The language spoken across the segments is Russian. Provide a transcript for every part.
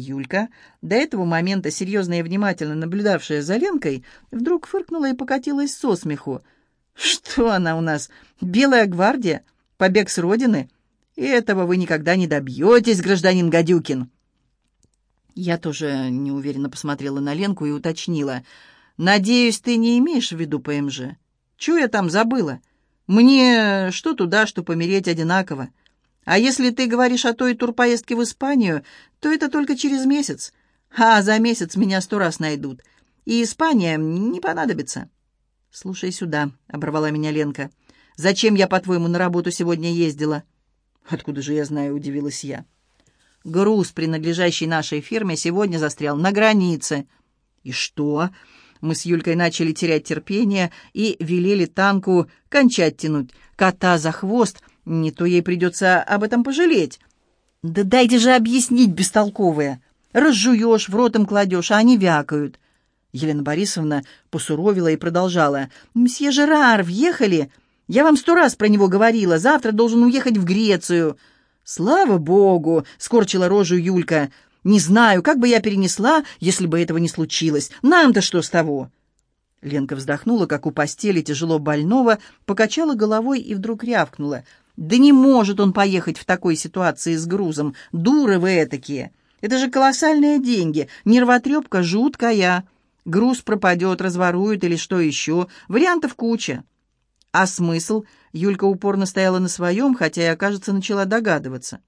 Юлька, до этого момента серьезно и внимательно наблюдавшая за Ленкой, вдруг фыркнула и покатилась со смеху. «Что она у нас? Белая гвардия? Побег с родины? Этого вы никогда не добьетесь, гражданин Гадюкин!» Я тоже неуверенно посмотрела на Ленку и уточнила. «Надеюсь, ты не имеешь в виду ПМЖ? Чего я там забыла? Мне что туда, что помереть одинаково. А если ты говоришь о той турпоездке в Испанию, то это только через месяц. А за месяц меня сто раз найдут. И Испания не понадобится». «Слушай сюда», — оборвала меня Ленка. «Зачем я, по-твоему, на работу сегодня ездила?» «Откуда же я знаю?» — удивилась я. «Груз, принадлежащий нашей фирме, сегодня застрял на границе». «И что?» Мы с Юлькой начали терять терпение и велели танку кончать тянуть кота за хвост, не то ей придется об этом пожалеть. «Да дайте же объяснить, бестолковые! Разжуешь, в рот им кладешь, а они вякают!» Елена Борисовна посуровила и продолжала. «Мсье Жерар, въехали? Я вам сто раз про него говорила. Завтра должен уехать в Грецию». «Слава богу!» — скорчила рожу Юлька. «Не знаю, как бы я перенесла, если бы этого не случилось. Нам-то что с того?» Ленка вздохнула, как у постели тяжело больного, покачала головой и вдруг рявкнула. «Да не может он поехать в такой ситуации с грузом. Дуры вы этакие! Это же колоссальные деньги, нервотрепка жуткая!» Груз пропадет, разворуют или что еще. Вариантов куча. А смысл? Юлька упорно стояла на своем, хотя и, кажется, начала догадываться.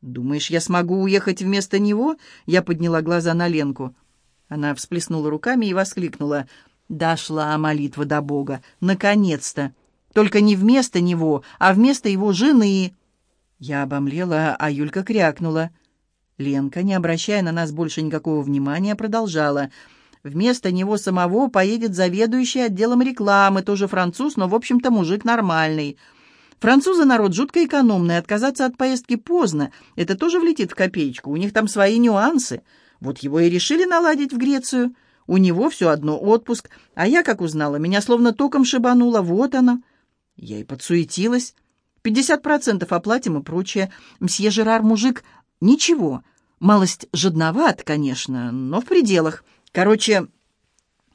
«Думаешь, я смогу уехать вместо него?» Я подняла глаза на Ленку. Она всплеснула руками и воскликнула. «Дошла молитва до Бога! Наконец-то! Только не вместо него, а вместо его жены!» Я обомлела, а Юлька крякнула. Ленка, не обращая на нас больше никакого внимания, продолжала — Вместо него самого поедет заведующий отделом рекламы, тоже француз, но, в общем-то, мужик нормальный. Французы народ жутко экономный, отказаться от поездки поздно. Это тоже влетит в копеечку, у них там свои нюансы. Вот его и решили наладить в Грецию. У него все одно отпуск, а я, как узнала, меня словно током шибануло, вот оно. Я и подсуетилась. Пятьдесят процентов оплатим и прочее. Мсье Жерар мужик, ничего. Малость жадноват, конечно, но в пределах. Короче,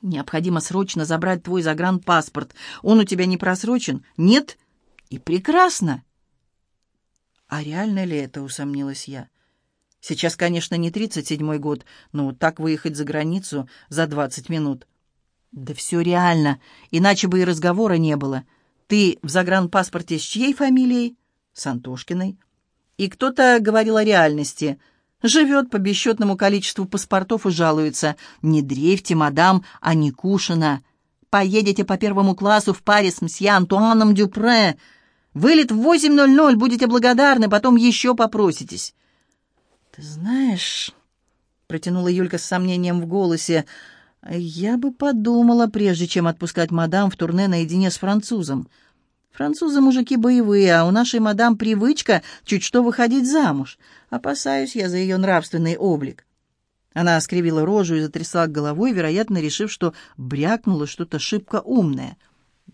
необходимо срочно забрать твой загранпаспорт. Он у тебя не просрочен? Нет? И прекрасно. А реально ли это, усомнилась я? Сейчас, конечно, не тридцать седьмой год, но так выехать за границу за двадцать минут. Да все реально, иначе бы и разговора не было. Ты в загранпаспорте с чьей фамилией? С Антошкиной. И кто-то говорил о реальности — Живет по бесчетному количеству паспортов и жалуется. Не дрейфьте, мадам, а не кушина. Поедете по первому классу в паре с мсье Антуаном Дюпре. Вылет в 8.00, будете благодарны, потом еще попроситесь. «Ты знаешь...» — протянула Юлька с сомнением в голосе. «Я бы подумала, прежде чем отпускать мадам в турне наедине с французом. Французы мужики боевые, а у нашей мадам привычка чуть что выходить замуж. Опасаюсь я за ее нравственный облик. Она скривила рожу и затрясла головой, вероятно, решив, что брякнуло что-то шибко умное.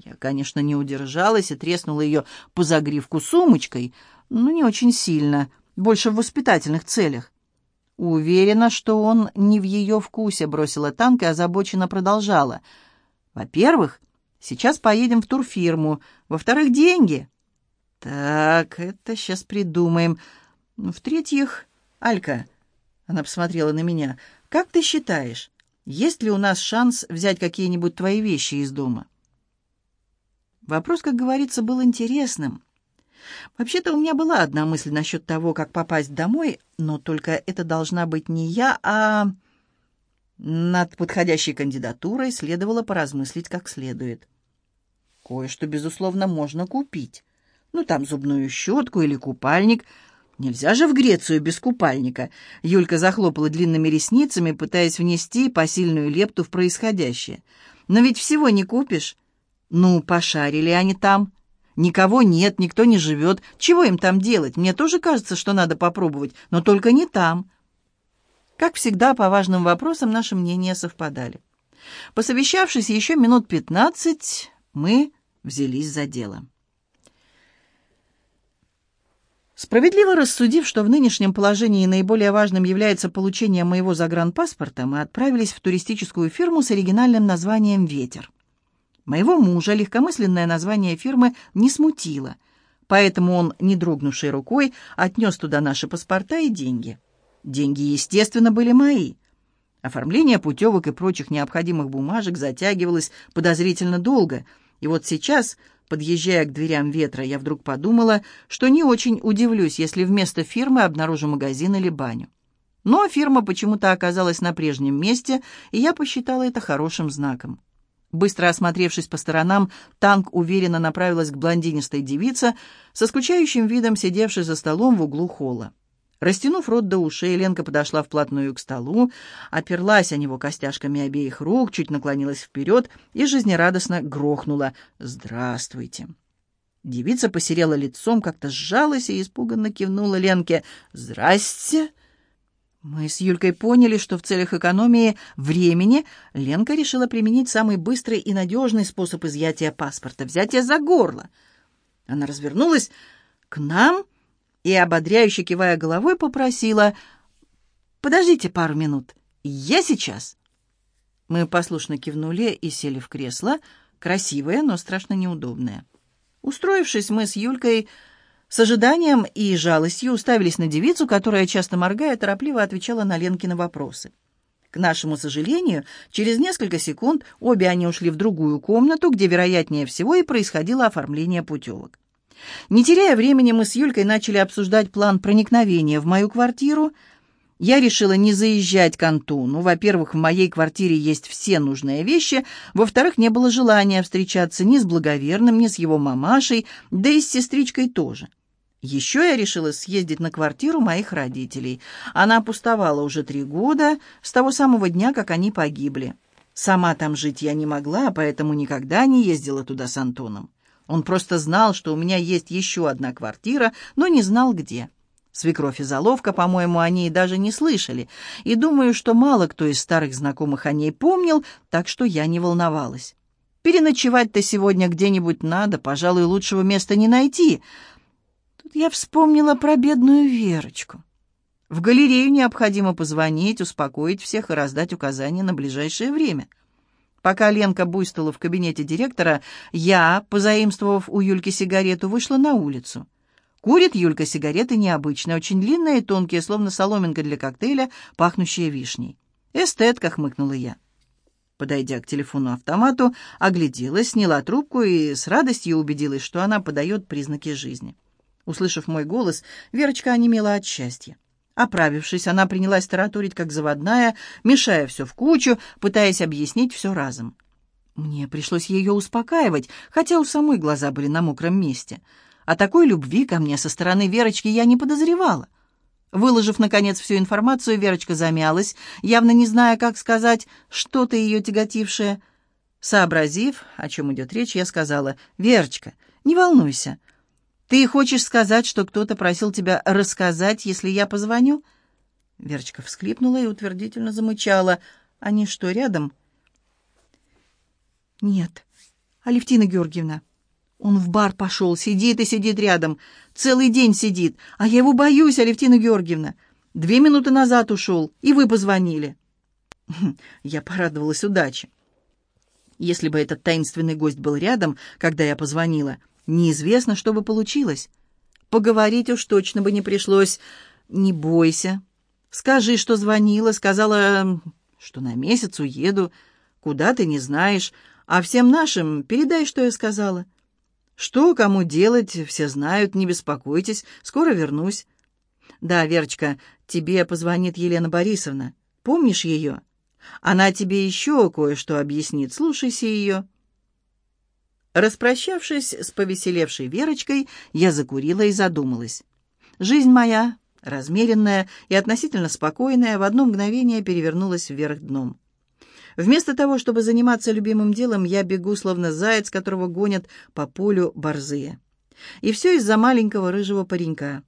Я, конечно, не удержалась и треснула ее по загривку сумочкой, но не очень сильно, больше в воспитательных целях. Уверена, что он не в ее вкусе, бросила танк и озабоченно продолжала. Во-первых, Сейчас поедем в турфирму. Во-вторых, деньги. Так, это сейчас придумаем. В-третьих, Алька, она посмотрела на меня, как ты считаешь, есть ли у нас шанс взять какие-нибудь твои вещи из дома? Вопрос, как говорится, был интересным. Вообще-то у меня была одна мысль насчет того, как попасть домой, но только это должна быть не я, а... Над подходящей кандидатурой следовало поразмыслить как следует. Кое-что, безусловно, можно купить. Ну, там зубную щетку или купальник. Нельзя же в Грецию без купальника. Юлька захлопала длинными ресницами, пытаясь внести посильную лепту в происходящее. Но ведь всего не купишь. Ну, пошарили они там. Никого нет, никто не живет. Чего им там делать? Мне тоже кажется, что надо попробовать, но только не там. Как всегда, по важным вопросам наши мнения совпадали. Посовещавшись еще минут пятнадцать, мы взялись за дело. Справедливо рассудив, что в нынешнем положении наиболее важным является получение моего загранпаспорта, мы отправились в туристическую фирму с оригинальным названием «Ветер». Моего мужа легкомысленное название фирмы не смутило, поэтому он, не дрогнувшей рукой, отнес туда наши паспорта и деньги. Деньги, естественно, были мои. Оформление путевок и прочих необходимых бумажек затягивалось подозрительно долго, и вот сейчас Подъезжая к дверям ветра, я вдруг подумала, что не очень удивлюсь, если вместо фирмы обнаружу магазин или баню. Но фирма почему-то оказалась на прежнем месте, и я посчитала это хорошим знаком. Быстро осмотревшись по сторонам, танк уверенно направилась к блондинистой девице, со скучающим видом сидевшей за столом в углу холла. Растянув рот до ушей, Ленка подошла вплотную к столу, оперлась о него костяшками обеих рук, чуть наклонилась вперед и жизнерадостно грохнула «Здравствуйте». Девица посерела лицом, как-то сжалась и испуганно кивнула Ленке «Здрасте». Мы с Юлькой поняли, что в целях экономии времени Ленка решила применить самый быстрый и надежный способ изъятия паспорта — взятие за горло. Она развернулась к нам и, ободряюще кивая головой, попросила «Подождите пару минут, я сейчас». Мы послушно кивнули и сели в кресло, красивое, но страшно неудобное. Устроившись, мы с Юлькой с ожиданием и жалостью уставились на девицу, которая, часто моргая, торопливо отвечала на Ленкины вопросы. К нашему сожалению, через несколько секунд обе они ушли в другую комнату, где, вероятнее всего, и происходило оформление путевок. Не теряя времени, мы с Юлькой начали обсуждать план проникновения в мою квартиру. Я решила не заезжать к Антону. Во-первых, в моей квартире есть все нужные вещи. Во-вторых, не было желания встречаться ни с благоверным, ни с его мамашей, да и с сестричкой тоже. Еще я решила съездить на квартиру моих родителей. Она пустовала уже три года, с того самого дня, как они погибли. Сама там жить я не могла, поэтому никогда не ездила туда с Антоном. Он просто знал, что у меня есть еще одна квартира, но не знал, где. Свекровь и заловка, по-моему, о ней даже не слышали, и думаю, что мало кто из старых знакомых о ней помнил, так что я не волновалась. Переночевать-то сегодня где-нибудь надо, пожалуй, лучшего места не найти. Тут я вспомнила про бедную Верочку. В галерею необходимо позвонить, успокоить всех и раздать указания на ближайшее время — Пока Ленка буйствовала в кабинете директора, я, позаимствовав у Юльки сигарету, вышла на улицу. Курит Юлька сигареты необычные, очень длинные и тонкие, словно соломинка для коктейля, пахнущие вишней. «Эстетка», — хмыкнула я. Подойдя к телефону-автомату, огляделась, сняла трубку и с радостью убедилась, что она подает признаки жизни. Услышав мой голос, Верочка онемела от счастья. Оправившись, она принялась тараторить, как заводная, мешая все в кучу, пытаясь объяснить все разом. Мне пришлось ее успокаивать, хотя у самой глаза были на мокром месте. О такой любви ко мне со стороны Верочки я не подозревала. Выложив, наконец, всю информацию, Верочка замялась, явно не зная, как сказать что-то ее тяготившее. Сообразив, о чем идет речь, я сказала, «Верочка, не волнуйся, ты хочешь сказать, что кто-то просил тебя рассказать, если я позвоню?» Верочка всклипнула и утвердительно замычала. «Они что, рядом?» «Нет, Алевтина Георгиевна. Он в бар пошел, сидит и сидит рядом. Целый день сидит. А я его боюсь, Алевтина Георгиевна. Две минуты назад ушел, и вы позвонили». Я порадовалась удаче. Если бы этот таинственный гость был рядом, когда я позвонила, — Неизвестно, что бы получилось. Поговорить уж точно бы не пришлось. Не бойся. Скажи, что звонила, сказала, что на месяц уеду. Куда ты не знаешь. А всем нашим передай, что я сказала. Что кому делать, все знают, не беспокойтесь, скоро вернусь. Да, Верочка, тебе позвонит Елена Борисовна. Помнишь ее? Она тебе еще кое-что объяснит. Слушайся ее. Распрощавшись с повеселевшей Верочкой, я закурила и задумалась. Жизнь моя, размеренная и относительно спокойная, в одно мгновение перевернулась вверх дном. Вместо того, чтобы заниматься любимым делом, я бегу, словно заяц, которого гонят по полю борзые. И все из-за маленького рыжего паренька.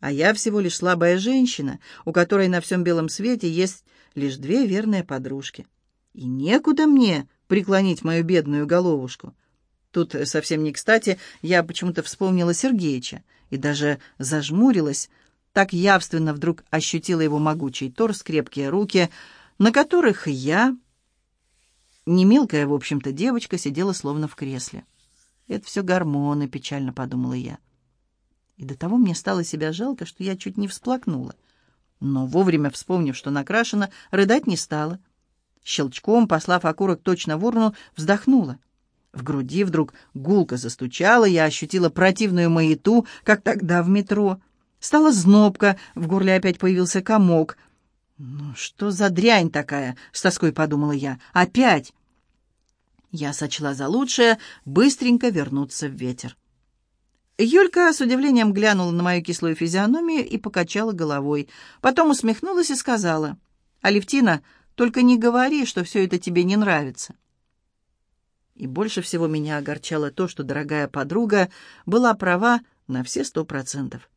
А я всего лишь слабая женщина, у которой на всем белом свете есть лишь две верные подружки. И некуда мне преклонить мою бедную головушку. Тут совсем не кстати, я почему-то вспомнила Сергеича. и даже зажмурилась, так явственно вдруг ощутила его могучий торс, крепкие руки, на которых я, не мелкая, в общем-то, девочка, сидела словно в кресле. «Это все гормоны», — печально подумала я. И до того мне стало себя жалко, что я чуть не всплакнула. Но вовремя вспомнив, что накрашена, рыдать не стала. Щелчком, послав окурок точно в урну, вздохнула. В груди вдруг гулко застучало, я ощутила противную маяту, как тогда в метро. Стала знобка, в горле опять появился комок. «Ну что за дрянь такая?» — с тоской подумала я. «Опять!» Я сочла за лучшее быстренько вернуться в ветер. Юлька с удивлением глянула на мою кислую физиономию и покачала головой. Потом усмехнулась и сказала, «Алевтина, только не говори, что все это тебе не нравится». И больше всего меня огорчало то, что дорогая подруга была права на все сто процентов.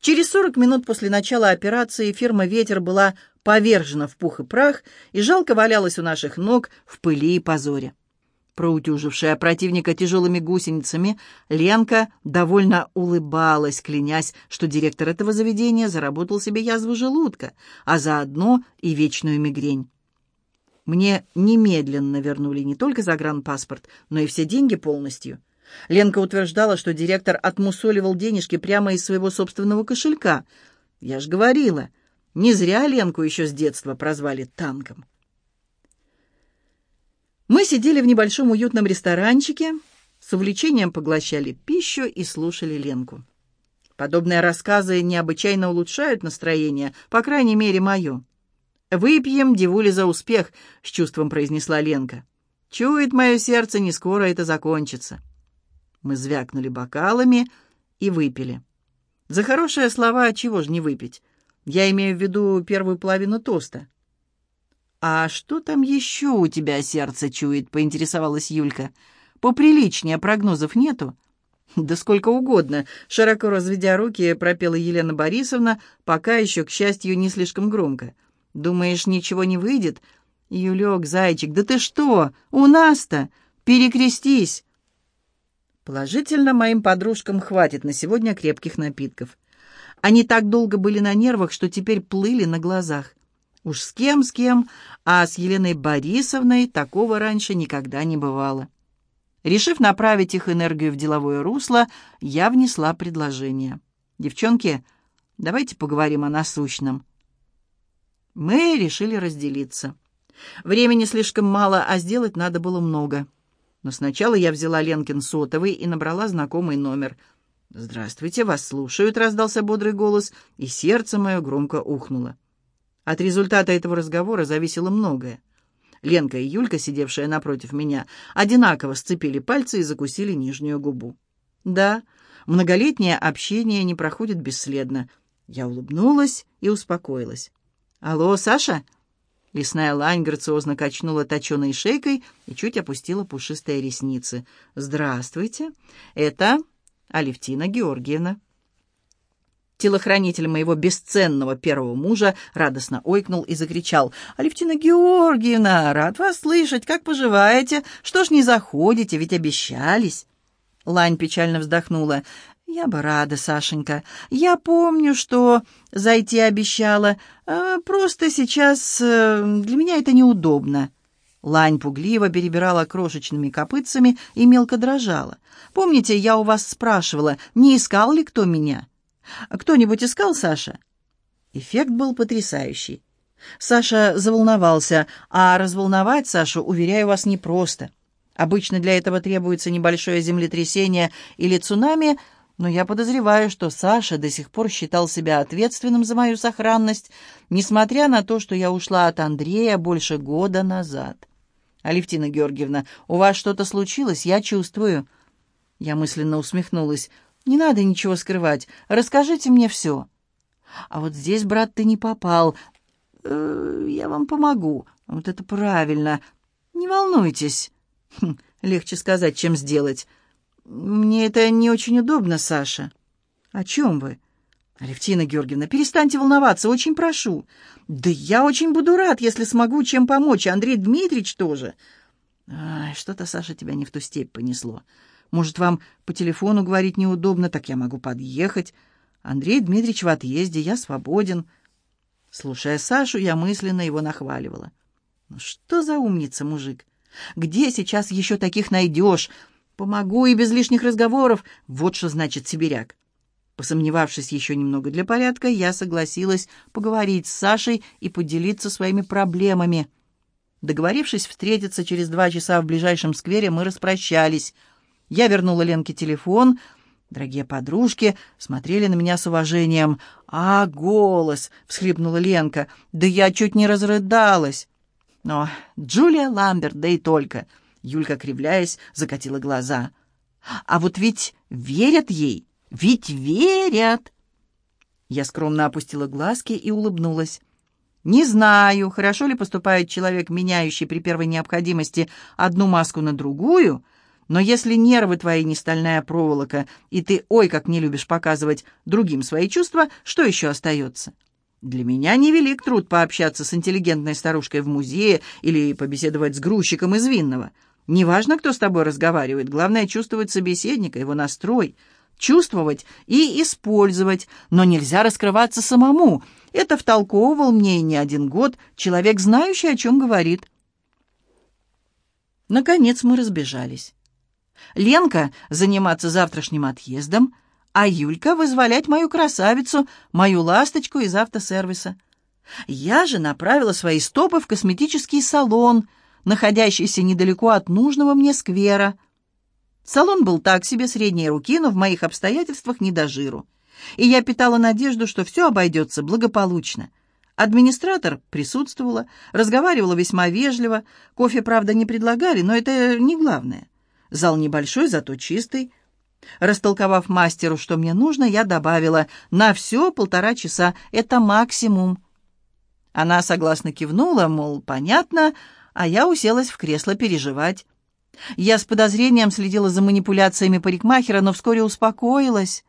Через сорок минут после начала операции фирма «Ветер» была повержена в пух и прах и жалко валялась у наших ног в пыли и позоре. Проутюжившая противника тяжелыми гусеницами, Ленка довольно улыбалась, клянясь, что директор этого заведения заработал себе язву желудка, а заодно и вечную мигрень. Мне немедленно вернули не только загранпаспорт, но и все деньги полностью. Ленка утверждала, что директор отмусоливал денежки прямо из своего собственного кошелька. Я ж говорила, не зря Ленку еще с детства прозвали танком. Мы сидели в небольшом уютном ресторанчике, с увлечением поглощали пищу и слушали Ленку. Подобные рассказы необычайно улучшают настроение, по крайней мере, мое. «Выпьем, девули, за успех», — с чувством произнесла Ленка. «Чует мое сердце, не скоро это закончится». Мы звякнули бокалами и выпили. За хорошие слова чего ж не выпить? Я имею в виду первую половину тоста. «А что там еще у тебя сердце чует?» — поинтересовалась Юлька. «Поприличнее прогнозов нету?» «Да сколько угодно», — широко разведя руки, пропела Елена Борисовна, пока еще, к счастью, не слишком громко. «Думаешь, ничего не выйдет?» «Юлек, зайчик, да ты что? У нас-то! Перекрестись!» Положительно, моим подружкам хватит на сегодня крепких напитков. Они так долго были на нервах, что теперь плыли на глазах. Уж с кем, с кем, а с Еленой Борисовной такого раньше никогда не бывало. Решив направить их энергию в деловое русло, я внесла предложение. «Девчонки, давайте поговорим о насущном». Мы решили разделиться. Времени слишком мало, а сделать надо было много. Но сначала я взяла Ленкин сотовый и набрала знакомый номер. «Здравствуйте, вас слушают», — раздался бодрый голос, и сердце мое громко ухнуло. От результата этого разговора зависело многое. Ленка и Юлька, сидевшие напротив меня, одинаково сцепили пальцы и закусили нижнюю губу. Да, многолетнее общение не проходит бесследно. Я улыбнулась и успокоилась. «Алло, Саша?» Лесная лань грациозно качнула точеной шейкой и чуть опустила пушистые ресницы. «Здравствуйте, это Алевтина Георгиевна». Телохранитель моего бесценного первого мужа радостно ойкнул и закричал. «Алевтина Георгиевна, рад вас слышать. Как поживаете? Что ж не заходите, ведь обещались?» Лань печально вздохнула. «Я бы рада, Сашенька. Я помню, что зайти обещала. А просто сейчас э, для меня это неудобно». Лань пугливо перебирала крошечными копытцами и мелко дрожала. «Помните, я у вас спрашивала, не искал ли кто меня?» «Кто-нибудь искал Саша?» Эффект был потрясающий. Саша заволновался, а разволновать Сашу, уверяю вас, непросто. Обычно для этого требуется небольшое землетрясение или цунами, но я подозреваю, что Саша до сих пор считал себя ответственным за мою сохранность, несмотря на то, что я ушла от Андрея больше года назад. «Алевтина Георгиевна, у вас что-то случилось? Я чувствую». Я мысленно усмехнулась. Не надо ничего скрывать. Расскажите мне все. А вот здесь, брат, ты не попал. Э, я вам помогу. Вот это правильно. Не волнуйтесь. Хм, легче сказать, чем сделать. Мне это не очень удобно, Саша. О чем вы? Алевтина Георгиевна, перестаньте волноваться, очень прошу. Да я очень буду рад, если смогу чем помочь. Андрей Дмитриевич тоже. Что-то, Саша, тебя не в ту степь понесло. Может, вам по телефону говорить неудобно, так я могу подъехать. Андрей Дмитриевич в отъезде, я свободен». Слушая Сашу, я мысленно его нахваливала. «Ну что за умница, мужик? Где сейчас еще таких найдешь? Помогу и без лишних разговоров. Вот что значит сибиряк». Посомневавшись еще немного для порядка, я согласилась поговорить с Сашей и поделиться своими проблемами. Договорившись встретиться через два часа в ближайшем сквере, мы распрощались. Я вернула Ленке телефон — Дорогие подружки смотрели на меня с уважением. «А, голос!» — всхлипнула Ленка. «Да я чуть не разрыдалась!» «Но Джулия Ламберт, да и только!» Юлька, кривляясь, закатила глаза. «А вот ведь верят ей! Ведь верят!» Я скромно опустила глазки и улыбнулась. «Не знаю, хорошо ли поступает человек, меняющий при первой необходимости одну маску на другую, но если нервы твои не стальная проволока, и ты, ой, как не любишь показывать другим свои чувства, что еще остается? Для меня невелик труд пообщаться с интеллигентной старушкой в музее или побеседовать с грузчиком из Винного. Неважно, кто с тобой разговаривает, главное чувствовать собеседника, его настрой. Чувствовать и использовать, но нельзя раскрываться самому. Это втолковывал мне не один год человек, знающий, о чем говорит. Наконец мы разбежались. Ленка заниматься завтрашним отъездом, а Юлька вызволять мою красавицу, мою ласточку из автосервиса. Я же направила свои стопы в косметический салон, находящийся недалеко от нужного мне сквера. Салон был так себе средней руки, но в моих обстоятельствах не до жиру. И я питала надежду, что все обойдется благополучно. Администратор присутствовала, разговаривала весьма вежливо. Кофе, правда, не предлагали, но это не главное. Зал небольшой, зато чистый. Растолковав мастеру, что мне нужно, я добавила «на все полтора часа, это максимум». Она согласно кивнула, мол, понятно, а я уселась в кресло переживать. Я с подозрением следила за манипуляциями парикмахера, но вскоре успокоилась.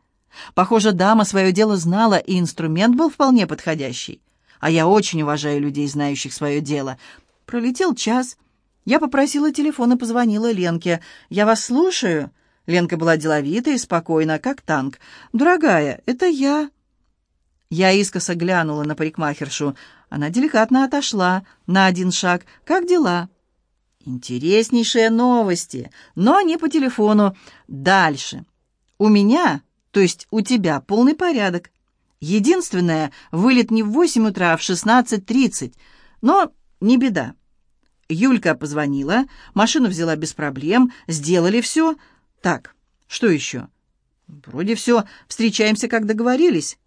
Похоже, дама свое дело знала, и инструмент был вполне подходящий. А я очень уважаю людей, знающих свое дело. Пролетел час, я попросила телефон и позвонила Ленке. «Я вас слушаю». Ленка была деловита и спокойна, как танк. «Дорогая, это я». Я искоса глянула на парикмахершу. Она деликатно отошла на один шаг. «Как дела?» «Интереснейшие новости, но не по телефону. Дальше. У меня, то есть у тебя, полный порядок. Единственное, вылет не в восемь утра, а в шестнадцать тридцать. Но не беда. Юлька позвонила, машину взяла без проблем, сделали все. Так, что еще? Вроде все, встречаемся, как договорились.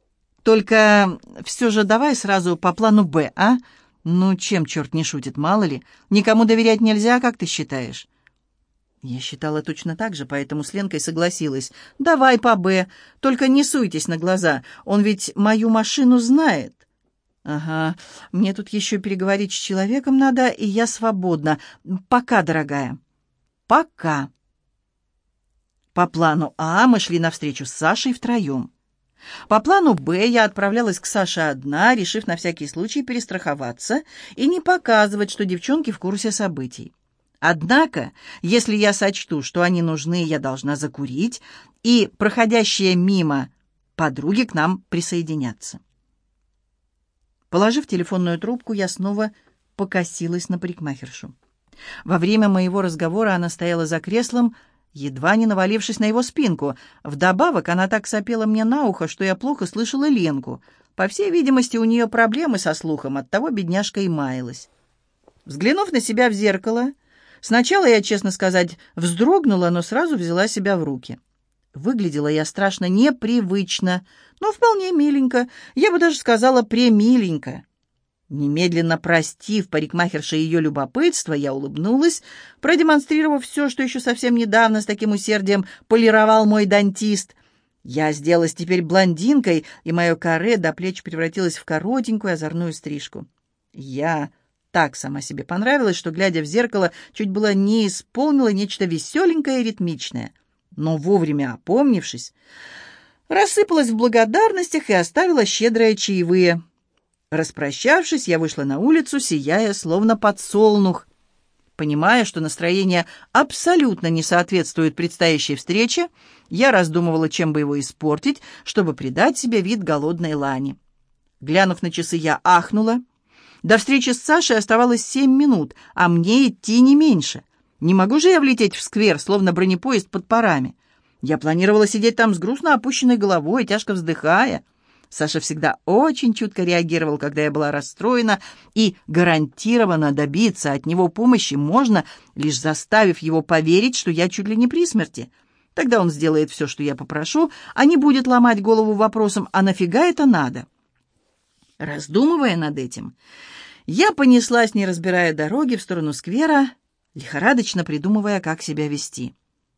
Только все же давай сразу по плану «Б», а? Ну, чем черт не шутит, мало ли. Никому доверять нельзя, как ты считаешь? Я считала точно так же, поэтому с Ленкой согласилась. «Давай по «Б», только не суйтесь на глаза, он ведь мою машину знает». «Ага, мне тут еще переговорить с человеком надо, и я свободна. Пока, дорогая». «Пока». По плану А мы шли навстречу с Сашей втроем. По плану Б я отправлялась к Саше одна, решив на всякий случай перестраховаться и не показывать, что девчонки в курсе событий. Однако, если я сочту, что они нужны, я должна закурить, и проходящие мимо подруги к нам присоединятся. Положив телефонную трубку, я снова покосилась на парикмахершу. Во время моего разговора она стояла за креслом, едва не навалившись на его спинку. Вдобавок она так сопела мне на ухо, что я плохо слышала Ленку. По всей видимости, у нее проблемы со слухом, оттого бедняжка и маялась. Взглянув на себя в зеркало, сначала я, честно сказать, вздрогнула, но сразу взяла себя в руки. Выглядела я страшно непривычно, но вполне миленько, я бы даже сказала премиленько. Немедленно простив парикмахерше ее любопытство, я улыбнулась, продемонстрировав все, что еще совсем недавно с таким усердием полировал мой дантист. Я сделалась теперь блондинкой, и мое каре до плеч превратилось в коротенькую озорную стрижку. Я так сама себе понравилась, что, глядя в зеркало, чуть было не исполнила нечто веселенькое и ритмичное — но вовремя опомнившись, рассыпалась в благодарностях и оставила щедрые чаевые. Распрощавшись, я вышла на улицу, сияя, словно подсолнух. Понимая, что настроение абсолютно не соответствует предстоящей встрече, я раздумывала, чем бы его испортить, чтобы придать себе вид голодной лани. Глянув на часы, я ахнула. До встречи с Сашей оставалось семь минут, а мне идти не меньше. Не могу же я влететь в сквер, словно бронепоезд под парами. Я планировала сидеть там с грустно опущенной головой, тяжко вздыхая. Саша всегда очень чутко реагировал, когда я была расстроена, и гарантированно добиться от него помощи можно, лишь заставив его поверить, что я чуть ли не при смерти. Тогда он сделает все, что я попрошу, а не будет ломать голову вопросом «А нафига это надо?». Раздумывая над этим, я понеслась, не разбирая дороги, в сторону сквера, лихорадочно придумывая, как себя вести.